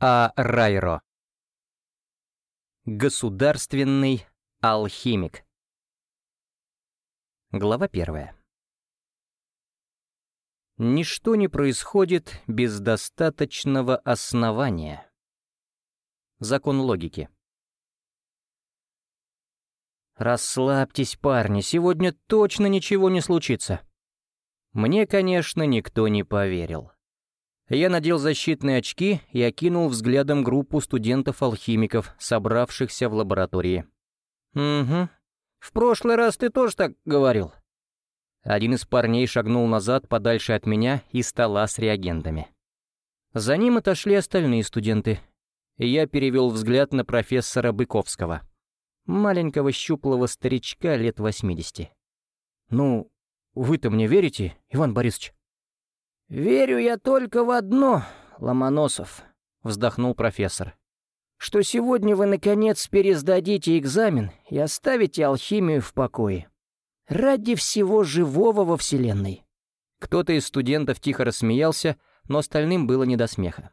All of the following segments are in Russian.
А. Райро. Государственный алхимик. Глава первая. Ничто не происходит без достаточного основания. Закон логики. «Расслабьтесь, парни, сегодня точно ничего не случится». Мне, конечно, никто не поверил. Я надел защитные очки и окинул взглядом группу студентов-алхимиков, собравшихся в лаборатории. «Угу. В прошлый раз ты тоже так говорил?» Один из парней шагнул назад подальше от меня и стола с реагентами. За ним отошли остальные студенты. Я перевел взгляд на профессора Быковского. Маленького щуплого старичка лет 80. «Ну, вы-то мне верите, Иван Борисович?» «Верю я только в одно, Ломоносов», — вздохнул профессор. «Что сегодня вы, наконец, пересдадите экзамен и оставите алхимию в покое. Ради всего живого во Вселенной». Кто-то из студентов тихо рассмеялся, но остальным было не до смеха.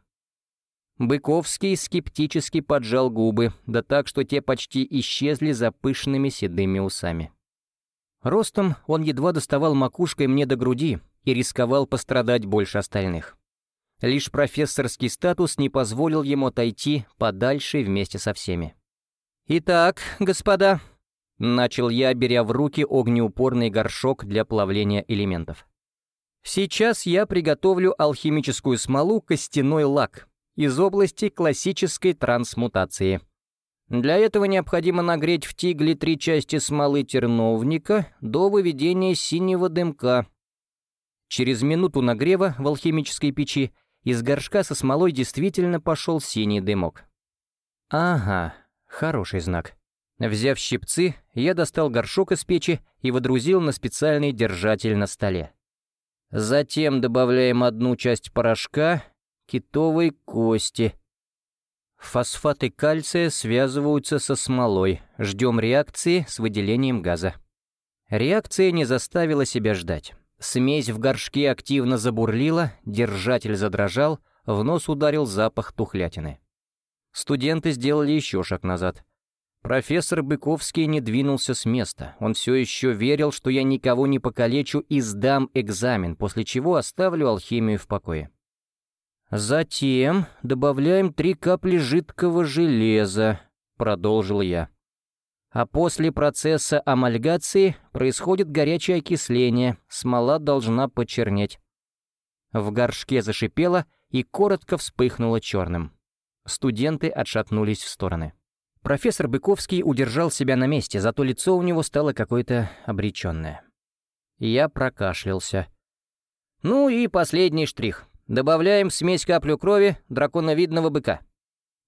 Быковский скептически поджал губы, да так, что те почти исчезли за пышными седыми усами. Ростом он едва доставал макушкой мне до груди и рисковал пострадать больше остальных. Лишь профессорский статус не позволил ему отойти подальше вместе со всеми. «Итак, господа», — начал я, беря в руки огнеупорный горшок для плавления элементов. «Сейчас я приготовлю алхимическую смолу костяной лак из области классической трансмутации». Для этого необходимо нагреть в тигле три части смолы терновника до выведения синего дымка. Через минуту нагрева в алхимической печи из горшка со смолой действительно пошел синий дымок. Ага, хороший знак. Взяв щипцы, я достал горшок из печи и водрузил на специальный держатель на столе. Затем добавляем одну часть порошка китовой кости — Фосфаты кальция связываются со смолой. Ждем реакции с выделением газа. Реакция не заставила себя ждать. Смесь в горшке активно забурлила, держатель задрожал, в нос ударил запах тухлятины. Студенты сделали еще шаг назад. Профессор Быковский не двинулся с места. Он все еще верил, что я никого не покалечу и сдам экзамен, после чего оставлю алхимию в покое. «Затем добавляем три капли жидкого железа», — продолжил я. «А после процесса амальгации происходит горячее окисление, смола должна почернеть». В горшке зашипело и коротко вспыхнуло черным. Студенты отшатнулись в стороны. Профессор Быковский удержал себя на месте, зато лицо у него стало какое-то обреченное. Я прокашлялся. «Ну и последний штрих. Добавляем в смесь каплю крови драконовидного быка.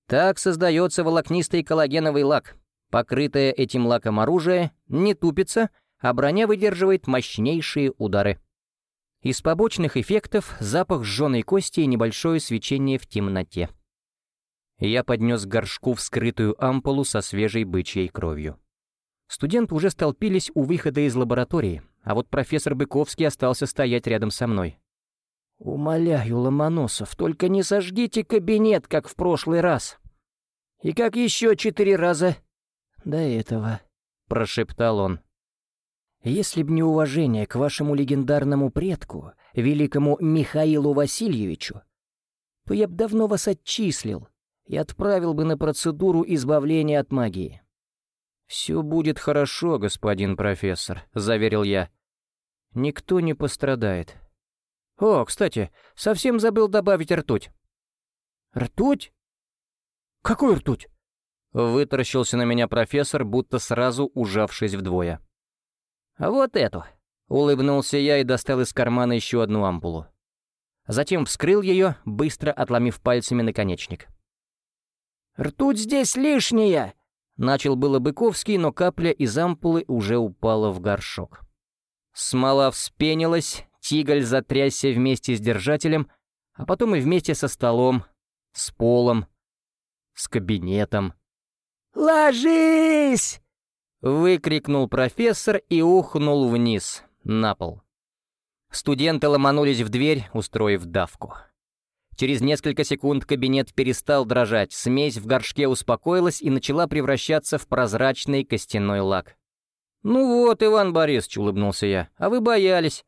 Так создается волокнистый коллагеновый лак. Покрытое этим лаком оружие не тупится, а броня выдерживает мощнейшие удары. Из побочных эффектов запах сжженной кости и небольшое свечение в темноте. Я поднес к горшку вскрытую ампулу со свежей бычьей кровью. Студенты уже столпились у выхода из лаборатории, а вот профессор Быковский остался стоять рядом со мной. «Умоляю, Ломоносов, только не сожгите кабинет, как в прошлый раз. И как еще четыре раза до этого», — прошептал он. «Если б не уважение к вашему легендарному предку, великому Михаилу Васильевичу, то я б давно вас отчислил и отправил бы на процедуру избавления от магии». «Все будет хорошо, господин профессор», — заверил я. «Никто не пострадает. О, кстати, совсем забыл добавить ртуть». «Ртуть? Какую ртуть?» Вытаращился на меня профессор, будто сразу ужавшись вдвое. «Вот эту!» — улыбнулся я и достал из кармана еще одну ампулу. Затем вскрыл ее, быстро отломив пальцами наконечник. «Ртуть здесь лишняя!» Начал было Быковский, но капля из ампулы уже упала в горшок. Смола вспенилась, Тиголь затрясся вместе с держателем, а потом и вместе со столом, с полом, с кабинетом. «Ложись!» — выкрикнул профессор и ухнул вниз, на пол. Студенты ломанулись в дверь, устроив давку. Через несколько секунд кабинет перестал дрожать, смесь в горшке успокоилась и начала превращаться в прозрачный костяной лак. «Ну вот, Иван Борисович», — улыбнулся я, — «а вы боялись.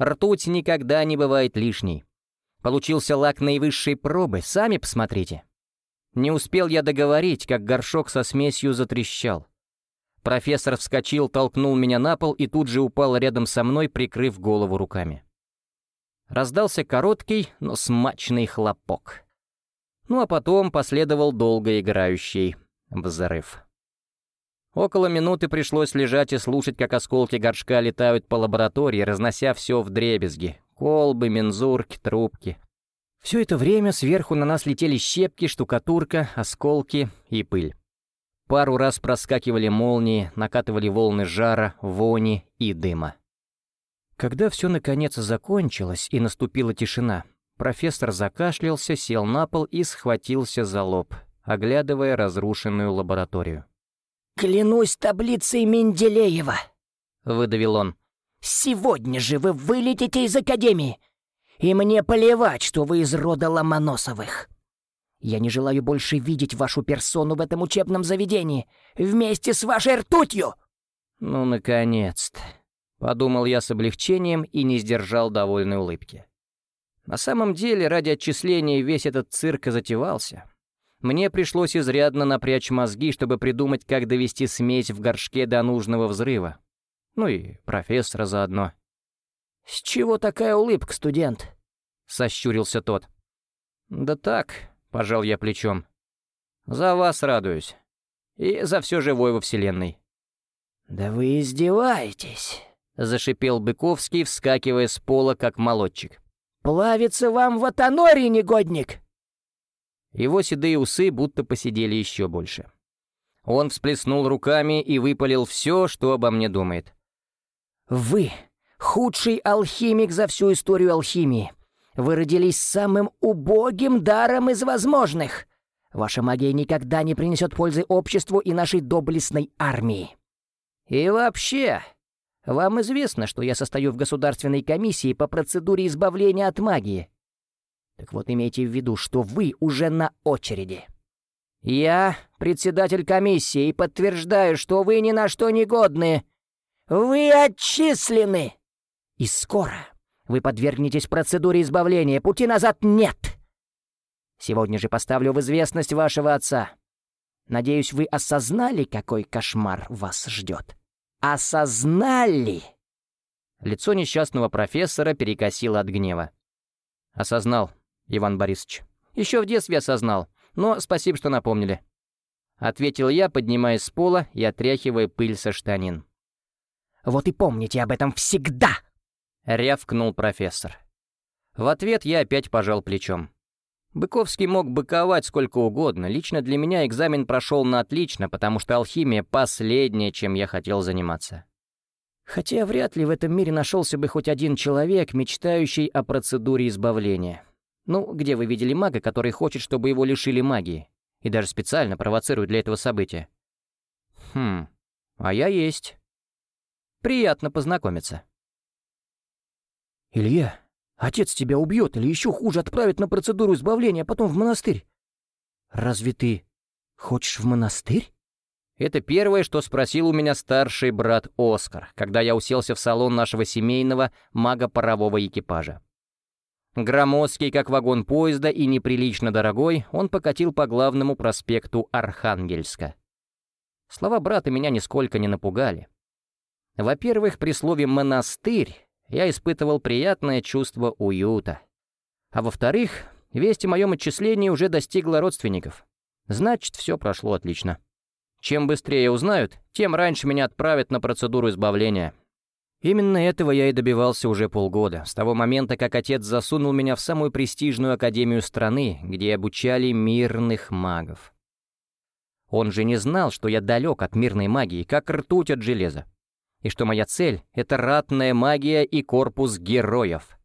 Ртуть никогда не бывает лишней. Получился лак наивысшей пробы, сами посмотрите». Не успел я договорить, как горшок со смесью затрещал. Профессор вскочил, толкнул меня на пол и тут же упал рядом со мной, прикрыв голову руками. Раздался короткий, но смачный хлопок. Ну а потом последовал долгоиграющий взрыв. Около минуты пришлось лежать и слушать, как осколки горшка летают по лаборатории, разнося все в дребезги. Колбы, мензурки, трубки. Все это время сверху на нас летели щепки, штукатурка, осколки и пыль. Пару раз проскакивали молнии, накатывали волны жара, вони и дыма. Когда все наконец закончилось и наступила тишина, профессор закашлялся, сел на пол и схватился за лоб, оглядывая разрушенную лабораторию. «Клянусь таблицей Менделеева!» — выдавил он. «Сегодня же вы вылетите из Академии, и мне плевать, что вы из рода Ломоносовых. Я не желаю больше видеть вашу персону в этом учебном заведении вместе с вашей ртутью!» «Ну, наконец-то!» Подумал я с облегчением и не сдержал довольной улыбки. На самом деле, ради отчисления весь этот цирк затевался. Мне пришлось изрядно напрячь мозги, чтобы придумать, как довести смесь в горшке до нужного взрыва. Ну и профессора заодно. «С чего такая улыбка, студент?» — сощурился тот. «Да так», — пожал я плечом. «За вас радуюсь. И за все живое во Вселенной». «Да вы издеваетесь!» — зашипел Быковский, вскакивая с пола, как молодчик. «Плавится вам в Атаноре, негодник!» Его седые усы будто посидели еще больше. Он всплеснул руками и выпалил все, что обо мне думает. «Вы — худший алхимик за всю историю алхимии. Вы родились самым убогим даром из возможных. Ваша магия никогда не принесет пользы обществу и нашей доблестной армии. И вообще, вам известно, что я состою в государственной комиссии по процедуре избавления от магии. Так вот, имейте в виду, что вы уже на очереди. Я председатель комиссии и подтверждаю, что вы ни на что не годны. Вы отчислены. И скоро вы подвергнетесь процедуре избавления. Пути назад нет. Сегодня же поставлю в известность вашего отца. Надеюсь, вы осознали, какой кошмар вас ждет осознали!» Лицо несчастного профессора перекосило от гнева. «Осознал, Иван Борисович. Еще в детстве осознал, но спасибо, что напомнили». Ответил я, поднимаясь с пола и отряхивая пыль со штанин. «Вот и помните об этом всегда!» — рявкнул профессор. В ответ я опять пожал плечом. Быковский мог быковать сколько угодно. Лично для меня экзамен прошел на отлично, потому что алхимия — последнее, чем я хотел заниматься. Хотя вряд ли в этом мире нашелся бы хоть один человек, мечтающий о процедуре избавления. Ну, где вы видели мага, который хочет, чтобы его лишили магии? И даже специально провоцирует для этого события? Хм, а я есть. Приятно познакомиться. «Илья, Отец тебя убьет или еще хуже отправит на процедуру избавления, а потом в монастырь. Разве ты хочешь в монастырь? Это первое, что спросил у меня старший брат Оскар, когда я уселся в салон нашего семейного мага-парового экипажа. Громоздкий, как вагон поезда, и неприлично дорогой, он покатил по главному проспекту Архангельска. Слова брата меня нисколько не напугали. Во-первых, при слове «монастырь» я испытывал приятное чувство уюта. А во-вторых, весть о моем отчислении уже достигла родственников. Значит, все прошло отлично. Чем быстрее узнают, тем раньше меня отправят на процедуру избавления. Именно этого я и добивался уже полгода, с того момента, как отец засунул меня в самую престижную академию страны, где обучали мирных магов. Он же не знал, что я далек от мирной магии, как ртуть от железа и что моя цель — это ратная магия и корпус героев.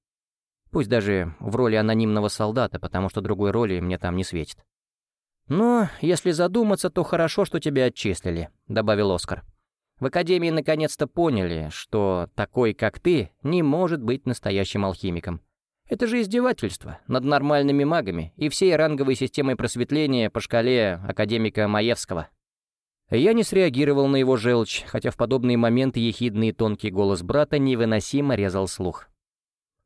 Пусть даже в роли анонимного солдата, потому что другой роли мне там не светит. «Но, если задуматься, то хорошо, что тебя отчислили», — добавил Оскар. «В Академии наконец-то поняли, что такой, как ты, не может быть настоящим алхимиком. Это же издевательство над нормальными магами и всей ранговой системой просветления по шкале академика Маевского. Я не среагировал на его желчь, хотя в подобные моменты ехидный и тонкий голос брата невыносимо резал слух.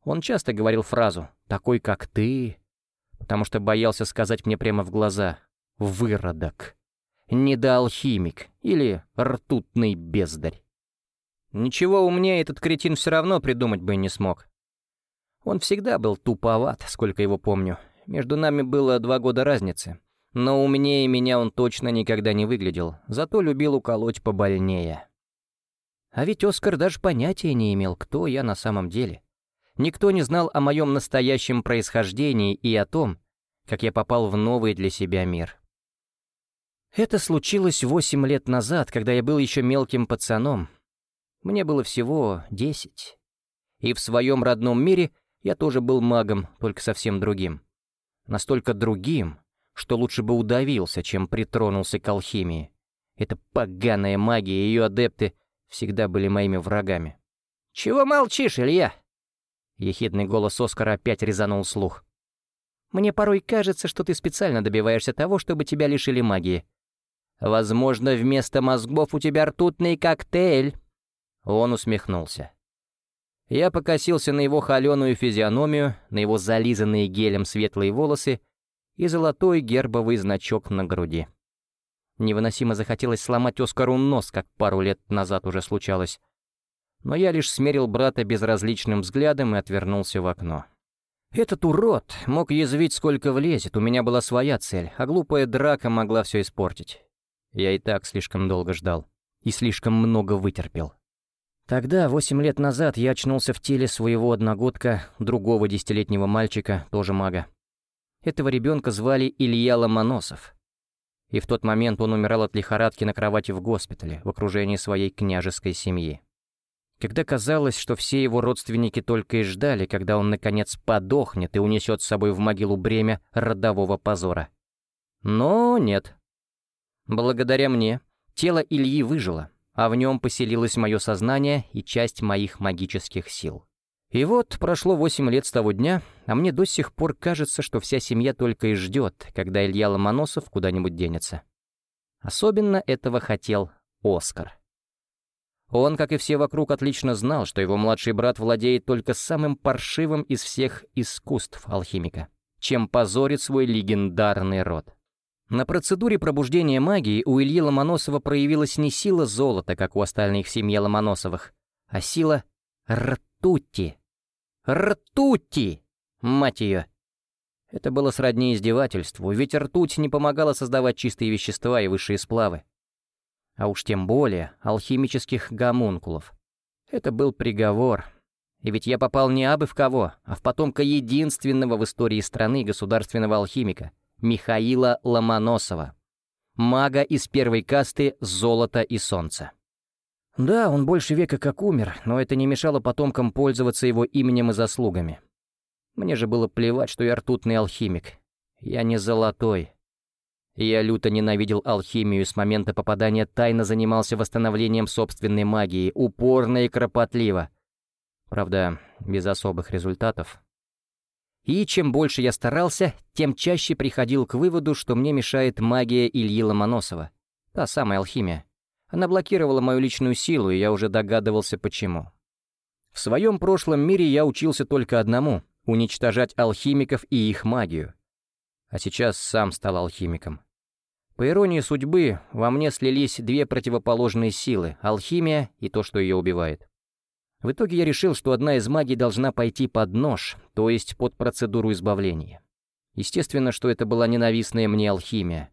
Он часто говорил фразу «такой, как ты», потому что боялся сказать мне прямо в глаза «выродок», «недоалхимик» или «ртутный бездарь». Ничего умнее этот кретин все равно придумать бы не смог. Он всегда был туповат, сколько его помню. Между нами было два года разницы. Но умнее меня он точно никогда не выглядел, зато любил уколоть побольнее. А ведь Оскар даже понятия не имел, кто я на самом деле. Никто не знал о моем настоящем происхождении и о том, как я попал в новый для себя мир. Это случилось восемь лет назад, когда я был еще мелким пацаном. Мне было всего десять. И в своем родном мире я тоже был магом, только совсем другим. Настолько другим, что лучше бы удавился, чем притронулся к алхимии. Эта поганая магия и ее адепты всегда были моими врагами. «Чего молчишь, Илья?» Ехидный голос Оскара опять резанул слух. «Мне порой кажется, что ты специально добиваешься того, чтобы тебя лишили магии. Возможно, вместо мозгов у тебя ртутный коктейль». Он усмехнулся. Я покосился на его холеную физиономию, на его зализанные гелем светлые волосы и золотой гербовый значок на груди. Невыносимо захотелось сломать Оскару нос, как пару лет назад уже случалось. Но я лишь смерил брата безразличным взглядом и отвернулся в окно. Этот урод мог язвить сколько влезет, у меня была своя цель, а глупая драка могла все испортить. Я и так слишком долго ждал и слишком много вытерпел. Тогда, восемь лет назад, я очнулся в теле своего одногодка, другого десятилетнего мальчика, тоже мага. Этого ребенка звали Илья Ломоносов. И в тот момент он умирал от лихорадки на кровати в госпитале, в окружении своей княжеской семьи. Когда казалось, что все его родственники только и ждали, когда он, наконец, подохнет и унесет с собой в могилу бремя родового позора. Но нет. Благодаря мне тело Ильи выжило, а в нем поселилось мое сознание и часть моих магических сил. И вот прошло восемь лет с того дня, а мне до сих пор кажется, что вся семья только и ждет, когда Илья Ломоносов куда-нибудь денется. Особенно этого хотел Оскар. Он, как и все вокруг, отлично знал, что его младший брат владеет только самым паршивым из всех искусств алхимика, чем позорит свой легендарный род. На процедуре пробуждения магии у Ильи Ломоносова проявилась не сила золота, как у остальных в семье Ломоносовых, а сила ртути. Ртути! Мать ее! Это было сродни издевательству, ведь ртуть не помогала создавать чистые вещества и высшие сплавы. А уж тем более алхимических гомункулов. Это был приговор. И ведь я попал не абы в кого, а в потомка единственного в истории страны государственного алхимика — Михаила Ломоносова, мага из первой касты «Золото и солнце». Да, он больше века как умер, но это не мешало потомкам пользоваться его именем и заслугами. Мне же было плевать, что я ртутный алхимик. Я не золотой. Я люто ненавидел алхимию с момента попадания, тайно занимался восстановлением собственной магии, упорно и кропотливо. Правда, без особых результатов. И чем больше я старался, тем чаще приходил к выводу, что мне мешает магия Ильи Ломоносова. Та самая алхимия. Она блокировала мою личную силу, и я уже догадывался, почему. В своем прошлом мире я учился только одному — уничтожать алхимиков и их магию. А сейчас сам стал алхимиком. По иронии судьбы, во мне слились две противоположные силы — алхимия и то, что ее убивает. В итоге я решил, что одна из магий должна пойти под нож, то есть под процедуру избавления. Естественно, что это была ненавистная мне алхимия.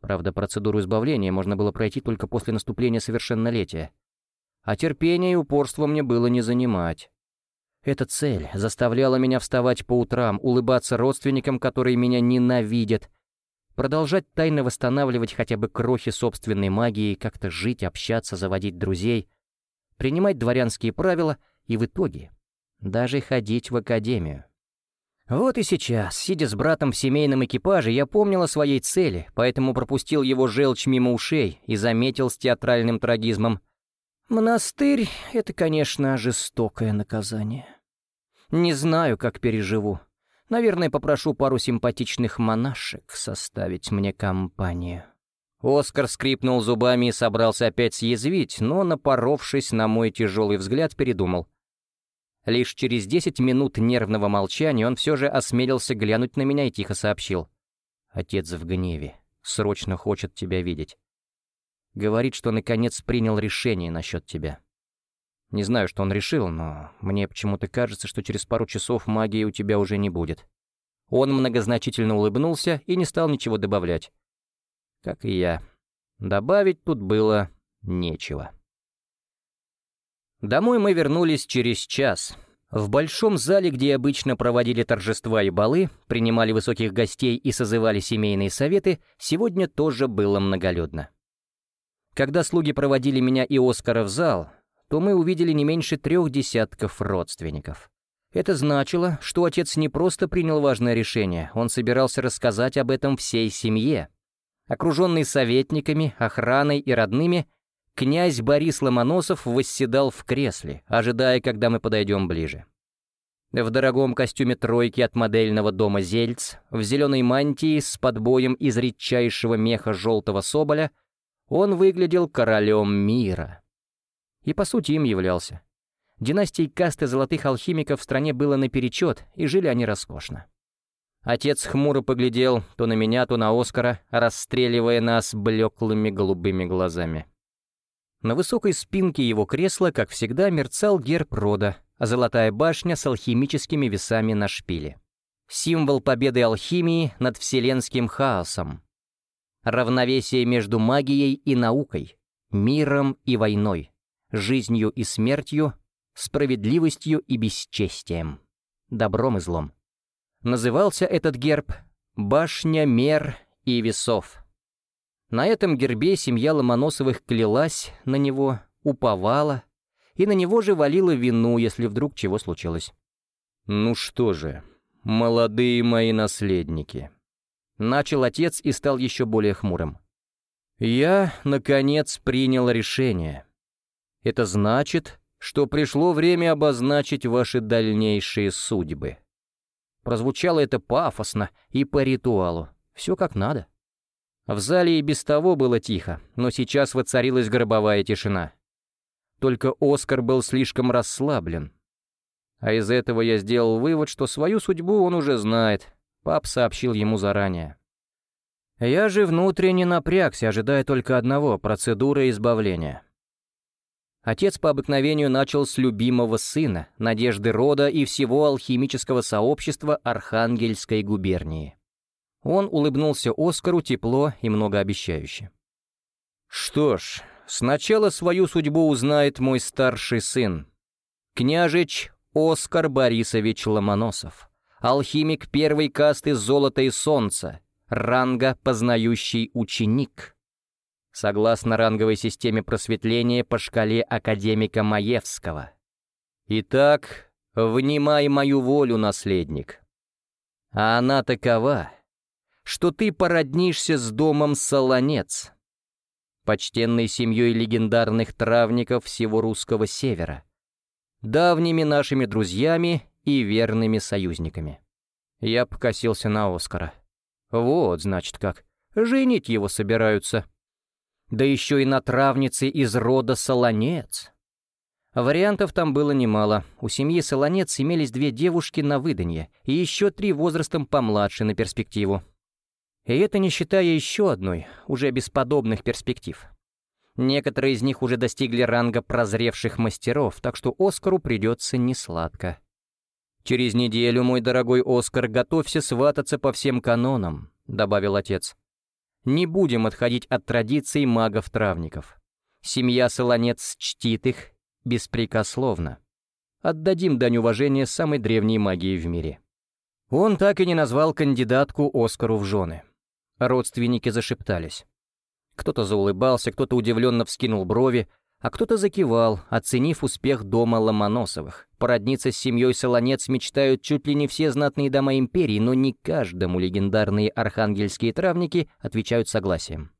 Правда, процедуру избавления можно было пройти только после наступления совершеннолетия. А терпение и упорство мне было не занимать. Эта цель заставляла меня вставать по утрам, улыбаться родственникам, которые меня ненавидят, продолжать тайно восстанавливать хотя бы крохи собственной магии, как-то жить, общаться, заводить друзей — принимать дворянские правила и в итоге даже ходить в академию. Вот и сейчас, сидя с братом в семейном экипаже, я помнил о своей цели, поэтому пропустил его желчь мимо ушей и заметил с театральным трагизмом. «Монастырь — это, конечно, жестокое наказание. Не знаю, как переживу. Наверное, попрошу пару симпатичных монашек составить мне компанию». Оскар скрипнул зубами и собрался опять съязвить, но, напоровшись на мой тяжелый взгляд, передумал. Лишь через десять минут нервного молчания он все же осмелился глянуть на меня и тихо сообщил. «Отец в гневе. Срочно хочет тебя видеть. Говорит, что наконец принял решение насчет тебя. Не знаю, что он решил, но мне почему-то кажется, что через пару часов магии у тебя уже не будет». Он многозначительно улыбнулся и не стал ничего добавлять как и я. Добавить тут было нечего. Домой мы вернулись через час. В большом зале, где обычно проводили торжества и балы, принимали высоких гостей и созывали семейные советы, сегодня тоже было многолюдно. Когда слуги проводили меня и Оскара в зал, то мы увидели не меньше трех десятков родственников. Это значило, что отец не просто принял важное решение, он собирался рассказать об этом всей семье. Окруженный советниками, охраной и родными, князь Борис Ломоносов восседал в кресле, ожидая, когда мы подойдем ближе. В дорогом костюме тройки от модельного дома «Зельц», в зеленой мантии с подбоем из редчайшего меха желтого соболя, он выглядел королем мира. И по сути им являлся. Династии касты золотых алхимиков в стране было наперечет, и жили они роскошно. Отец хмуро поглядел то на меня, то на Оскара, расстреливая нас блеклыми голубыми глазами. На высокой спинке его кресла, как всегда, мерцал герб рода, а золотая башня с алхимическими весами на шпиле. Символ победы алхимии над вселенским хаосом. Равновесие между магией и наукой, миром и войной, жизнью и смертью, справедливостью и бесчестием, добром и злом. Назывался этот герб «Башня мер и весов». На этом гербе семья Ломоносовых клялась на него, уповала, и на него же валила вину, если вдруг чего случилось. «Ну что же, молодые мои наследники», — начал отец и стал еще более хмурым. «Я, наконец, принял решение. Это значит, что пришло время обозначить ваши дальнейшие судьбы». Прозвучало это пафосно и по ритуалу. Все как надо. В зале и без того было тихо, но сейчас воцарилась гробовая тишина. Только Оскар был слишком расслаблен. А из этого я сделал вывод, что свою судьбу он уже знает. Пап сообщил ему заранее. Я же внутренне напрягся, ожидая только одного — процедуры избавления. Отец по обыкновению начал с любимого сына, надежды рода и всего алхимического сообщества Архангельской губернии. Он улыбнулся Оскару тепло и многообещающе. «Что ж, сначала свою судьбу узнает мой старший сын, княжич Оскар Борисович Ломоносов, алхимик первой касты золота и солнца, ранга познающий ученик» согласно ранговой системе просветления по шкале академика Маевского. Итак, внимай мою волю, наследник. А она такова, что ты породнишься с домом Солонец, почтенной семьей легендарных травников всего русского севера, давними нашими друзьями и верными союзниками. Я покосился на Оскара. Вот, значит, как. Женить его собираются да еще и на травнице из рода Солонец. Вариантов там было немало. У семьи Солонец имелись две девушки на выданье и еще три возрастом помладше на перспективу. И это не считая еще одной, уже бесподобных перспектив. Некоторые из них уже достигли ранга прозревших мастеров, так что Оскару придется несладко. «Через неделю, мой дорогой Оскар, готовься свататься по всем канонам», — добавил отец. Не будем отходить от традиций магов-травников. Семья Солонец чтит их беспрекословно. Отдадим дань уважения самой древней магии в мире. Он так и не назвал кандидатку Оскару в жены. Родственники зашептались. Кто-то заулыбался, кто-то удивленно вскинул брови, а кто-то закивал, оценив успех дома Ломоносовых. Породниться с семьей Солонец мечтают чуть ли не все знатные дома империи, но не каждому легендарные архангельские травники отвечают согласием.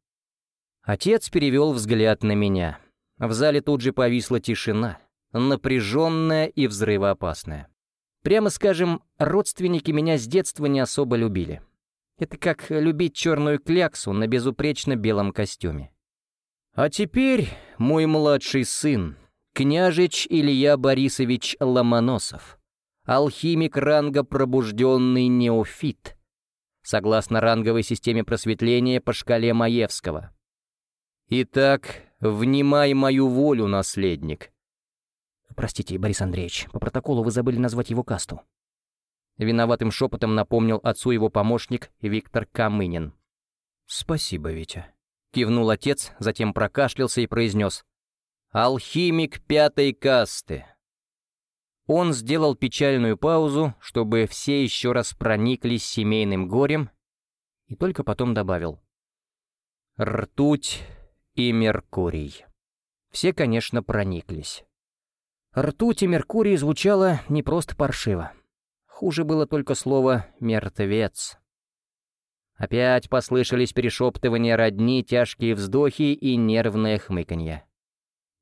Отец перевел взгляд на меня. В зале тут же повисла тишина, напряженная и взрывоопасная. Прямо скажем, родственники меня с детства не особо любили. Это как любить черную кляксу на безупречно белом костюме. А теперь мой младший сын, княжич Илья Борисович Ломоносов, алхимик ранга пробужденный неофит, согласно ранговой системе просветления по шкале Маевского. Итак, внимай мою волю, наследник. Простите, Борис Андреевич, по протоколу вы забыли назвать его касту. Виноватым шепотом напомнил отцу его помощник Виктор Камынин. «Спасибо, Витя», — кивнул отец, затем прокашлялся и произнес. «Алхимик пятой касты». Он сделал печальную паузу, чтобы все еще раз прониклись семейным горем, и только потом добавил. «Ртуть и Меркурий». Все, конечно, прониклись. Ртуть и Меркурий звучало не просто паршиво. Хуже было только слово «мертвец». Опять послышались перешептывания родни, тяжкие вздохи и нервное хмыканье.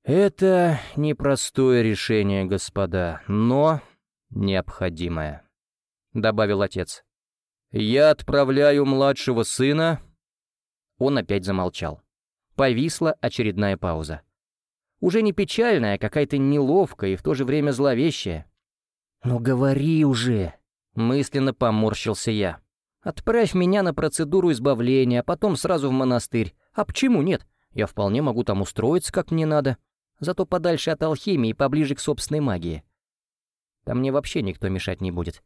«Это непростое решение, господа, но необходимое», — добавил отец. «Я отправляю младшего сына...» Он опять замолчал. Повисла очередная пауза. Уже не печальная, а какая-то неловкая и в то же время зловещая. «Ну говори уже!» — мысленно поморщился я. «Отправь меня на процедуру избавления, а потом сразу в монастырь. А почему нет? Я вполне могу там устроиться, как мне надо. Зато подальше от алхимии и поближе к собственной магии. Там мне вообще никто мешать не будет.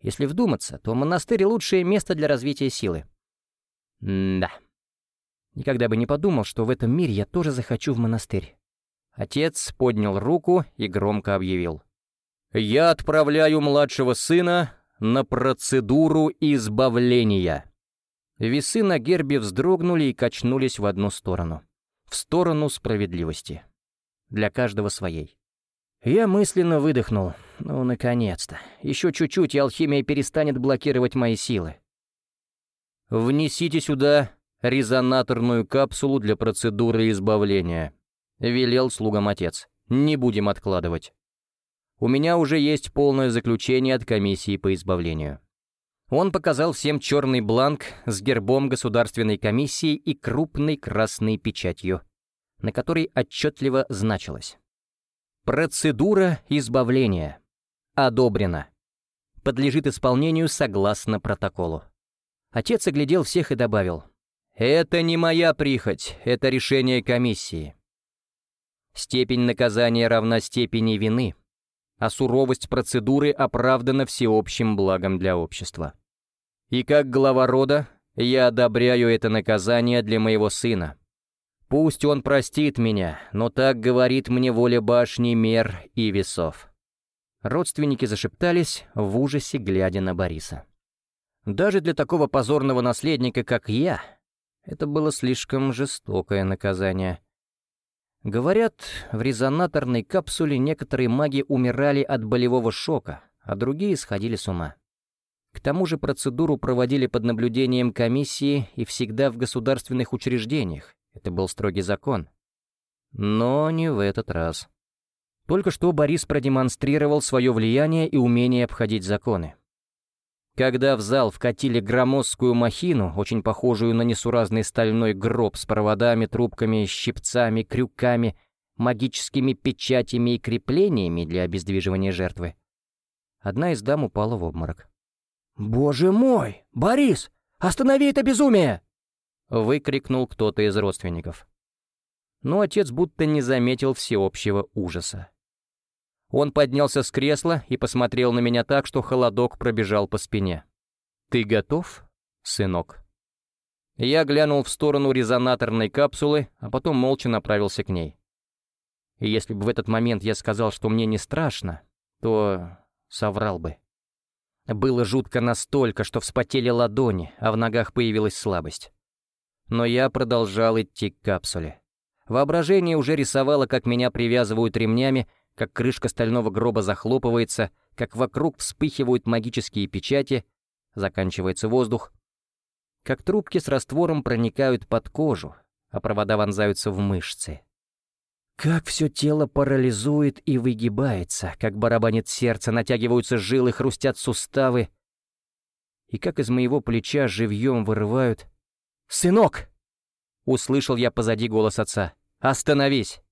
Если вдуматься, то монастырь — лучшее место для развития силы. Да. Никогда бы не подумал, что в этом мире я тоже захочу в монастырь. Отец поднял руку и громко объявил. Я отправляю младшего сына на процедуру избавления». Весы на гербе вздрогнули и качнулись в одну сторону. В сторону справедливости. Для каждого своей. Я мысленно выдохнул. Ну, наконец-то. Еще чуть-чуть, и алхимия перестанет блокировать мои силы. «Внесите сюда резонаторную капсулу для процедуры избавления», — велел слугам отец. «Не будем откладывать» у меня уже есть полное заключение от комиссии по избавлению. Он показал всем черный бланк с гербом государственной комиссии и крупной красной печатью, на которой отчетливо значилось. Процедура избавления. Одобрена. Подлежит исполнению согласно протоколу. Отец оглядел всех и добавил. «Это не моя прихоть, это решение комиссии. Степень наказания равна степени вины, а суровость процедуры оправдана всеобщим благом для общества. И как глава рода, я одобряю это наказание для моего сына. Пусть он простит меня, но так говорит мне воля башни мер и весов». Родственники зашептались в ужасе, глядя на Бориса. Даже для такого позорного наследника, как я, это было слишком жестокое наказание — Говорят, в резонаторной капсуле некоторые маги умирали от болевого шока, а другие сходили с ума. К тому же процедуру проводили под наблюдением комиссии и всегда в государственных учреждениях. Это был строгий закон. Но не в этот раз. Только что Борис продемонстрировал свое влияние и умение обходить законы. Когда в зал вкатили громоздкую махину, очень похожую на несуразный стальной гроб с проводами, трубками, щипцами, крюками, магическими печатями и креплениями для обездвиживания жертвы, одна из дам упала в обморок. «Боже мой! Борис! Останови это безумие!» — выкрикнул кто-то из родственников. Но отец будто не заметил всеобщего ужаса. Он поднялся с кресла и посмотрел на меня так, что холодок пробежал по спине. «Ты готов, сынок?» Я глянул в сторону резонаторной капсулы, а потом молча направился к ней. И если бы в этот момент я сказал, что мне не страшно, то соврал бы. Было жутко настолько, что вспотели ладони, а в ногах появилась слабость. Но я продолжал идти к капсуле. Воображение уже рисовало, как меня привязывают ремнями, как крышка стального гроба захлопывается, как вокруг вспыхивают магические печати, заканчивается воздух, как трубки с раствором проникают под кожу, а провода вонзаются в мышцы. Как все тело парализует и выгибается, как барабанит сердце, натягиваются жилы, хрустят суставы. И как из моего плеча живьем вырывают... «Сынок!» — услышал я позади голос отца. «Остановись!»